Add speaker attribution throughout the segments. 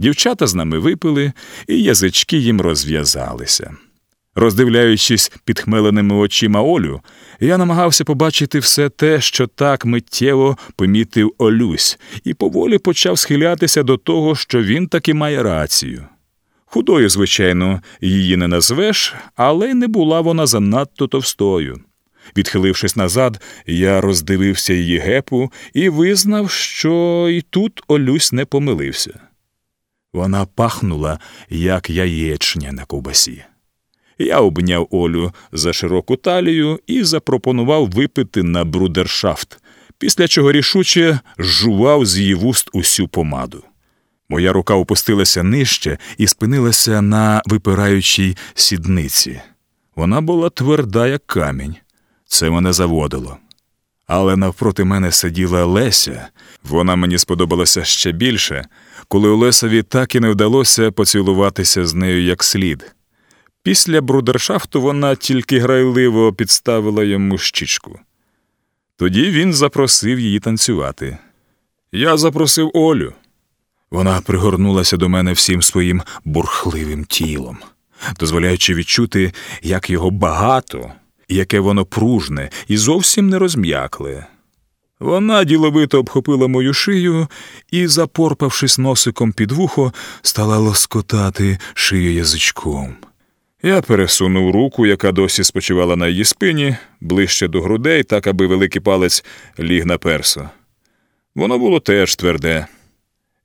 Speaker 1: Дівчата з нами випили, і язички їм розв'язалися. Роздивляючись підхмеленими очима Олю, я намагався побачити все те, що так миттєво помітив Олюсь, і поволі почав схилятися до того, що він таки має рацію. Худою, звичайно, її не назвеш, але не була вона занадто товстою. Відхилившись назад, я роздивився її гепу і визнав, що і тут Олюсь не помилився. Вона пахнула, як яєчня на ковбасі. Я обняв Олю за широку талію і запропонував випити на брудершафт, після чого рішуче жував з її вуст усю помаду. Моя рука опустилася нижче і спинилася на випираючій сідниці. Вона була тверда, як камінь. Це мене заводило. Але навпроти мене сиділа Леся, вона мені сподобалася ще більше, коли Олесові так і не вдалося поцілуватися з нею як слід. Після брудершафту вона тільки грайливо підставила йому щічку. Тоді він запросив її танцювати. Я запросив Олю. Вона пригорнулася до мене всім своїм бурхливим тілом, дозволяючи відчути, як його багато, яке воно пружне і зовсім не розм'якле. Вона діловито обхопила мою шию і, запорпавшись носиком під вухо, стала лоскотати шию язичком. Я пересунув руку, яка досі спочивала на її спині, ближче до грудей, так аби великий палець ліг на персо. Воно було теж тверде.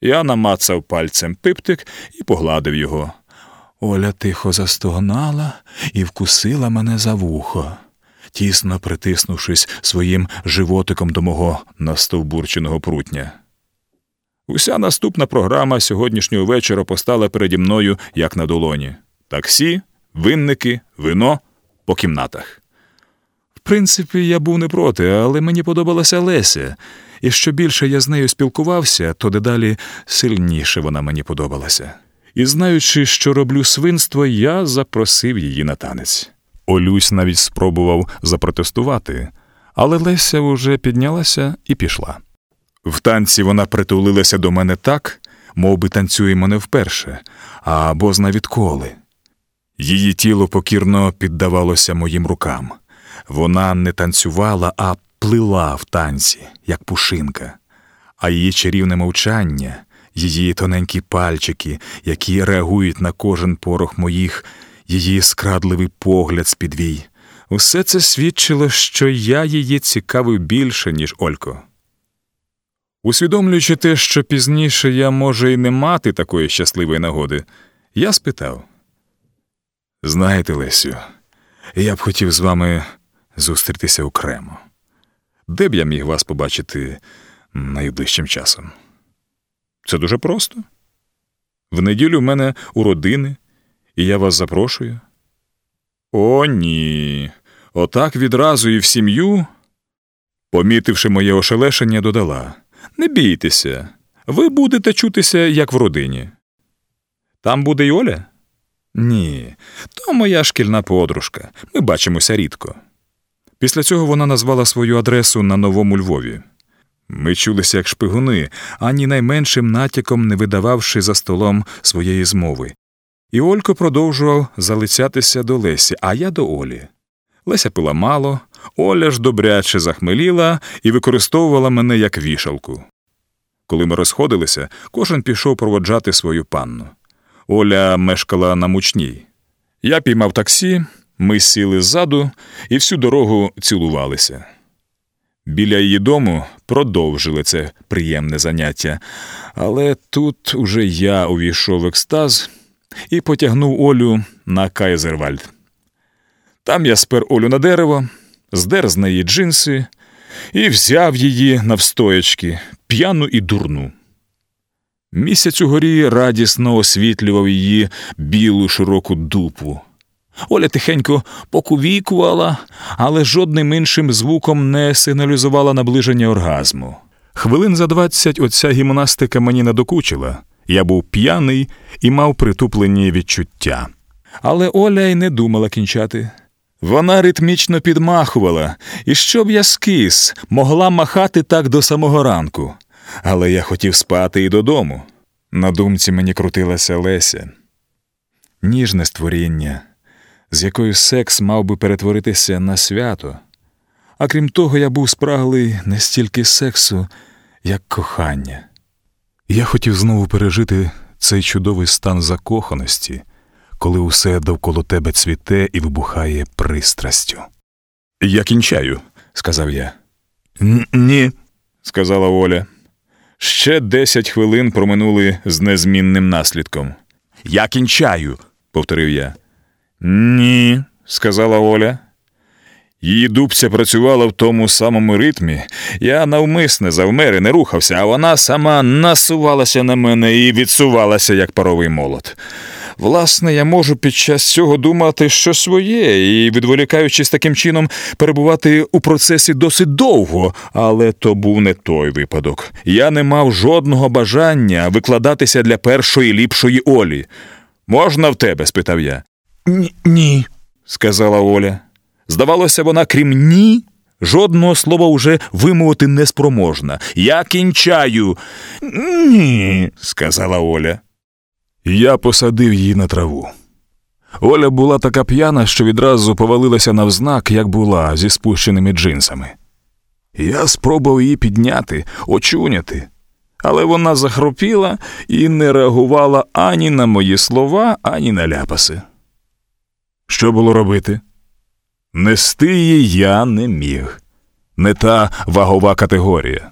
Speaker 1: Я намацав пальцем пиптик і погладив його. Оля тихо застогнала і вкусила мене за вухо, тісно притиснувшись своїм животиком до мого настовбурченого прутня. Уся наступна програма сьогоднішнього вечора постала переді мною, як на долоні таксі, винники, вино по кімнатах. В принципі, я був не проти, але мені подобалася Леся, і що більше я з нею спілкувався, то дедалі сильніше вона мені подобалася. І знаючи, що роблю свинство, я запросив її на танець. Олюсь навіть спробував запротестувати, але Леся уже піднялася і пішла. В танці вона притулилася до мене так, мов би танцюємо не вперше, а бозна відколи. Її тіло покірно піддавалося моїм рукам. Вона не танцювала, а плила в танці, як пушинка, а її чарівне мовчання, її тоненькі пальчики, які реагують на кожен порох моїх, її скрадливий погляд з підвій. Усе це свідчило, що я її цікавив більше, ніж Олько. Усвідомлюючи те, що пізніше я може й не мати такої щасливої нагоди, я спитав. Знаєте, Лесю, я б хотів з вами зустрітися окремо. Де б я міг вас побачити найближчим часом? Це дуже просто. В неділю в мене у родини, і я вас запрошую. О, ні. Отак відразу і в сім'ю. Помітивши моє ошелешення, додала Не бійтеся, ви будете чутися, як в родині. Там буде й Оля? Ні, то моя шкільна подружка. Ми бачимося рідко. Після цього вона назвала свою адресу на новому Львові. Ми чулися як шпигуни, ані найменшим натяком не видававши за столом своєї змови. І Олько продовжував залицятися до Лесі, а я до Олі. Леся пила мало, Оля ж добряче захмеліла і використовувала мене як вішалку. Коли ми розходилися, кожен пішов проводжати свою панну. Оля мешкала на мучній. Я піймав таксі, ми сіли ззаду і всю дорогу цілувалися. Біля її дому продовжили це приємне заняття, але тут уже я увійшов в екстаз і потягнув Олю на Кайзервальд. Там я спер Олю на дерево, здер з неї джинси і взяв її навстоячки, п'яну і дурну. Місяць угорі радісно освітлював її білу широку дупу. Оля тихенько покувікувала, але жодним іншим звуком не сигналізувала наближення оргазму. Хвилин за двадцять оця гімнастика мені надокучила. Я був п'яний і мав притуплені відчуття. Але Оля й не думала кінчати. Вона ритмічно підмахувала, і щоб я скис, могла махати так до самого ранку. Але я хотів спати і додому. На думці мені крутилася Леся, ніжне створіння, з якою секс мав би перетворитися на свято. А крім того, я був спраглий не стільки сексу, як кохання. Я хотів знову пережити цей чудовий стан закоханості, коли усе довкола тебе цвіте і вибухає пристрастю. Я кінчаю, сказав я. Ні, сказала Оля. Ще десять хвилин проминули з незмінним наслідком. Я кінчаю, повторив я. Ні, сказала Оля. Її дубця працювала в тому самому ритмі. Я навмисне завмер і не рухався, а вона сама насувалася на мене і відсувалася, як паровий молот. Власне, я можу під час цього думати що своє і, відволікаючись таким чином, перебувати у процесі досить довго, але то був не той випадок. Я не мав жодного бажання викладатися для першої ліпшої Олі. Можна в тебе? спитав я. Ні, сказала Оля. Здавалося, вона, крім ні, жодного слова уже вимовити не спроможна. Я кінчаю. Ні, сказала Оля. Я посадив її на траву. Оля була така п'яна, що відразу повалилася навзнак, як була, зі спущеними джинсами. Я спробував її підняти, очуняти, але вона захропіла і не реагувала ані на мої слова, ані на ляпаси. Що було робити? Нести її я не міг, не та вагова категорія.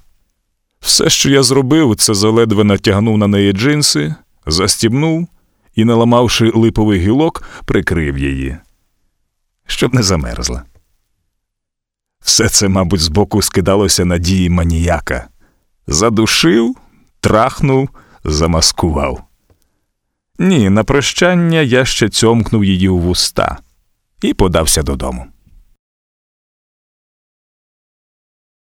Speaker 1: Все, що я зробив, це заледве натягнув на неї джинси, застібнув і, наламавши липовий гілок, прикрив її, щоб не замерзла. Все це, мабуть, збоку скидалося на дії маніяка. Задушив, трахнув, замаскував. Ні, на прощання я ще цьомкнув її у вуста і подався додому.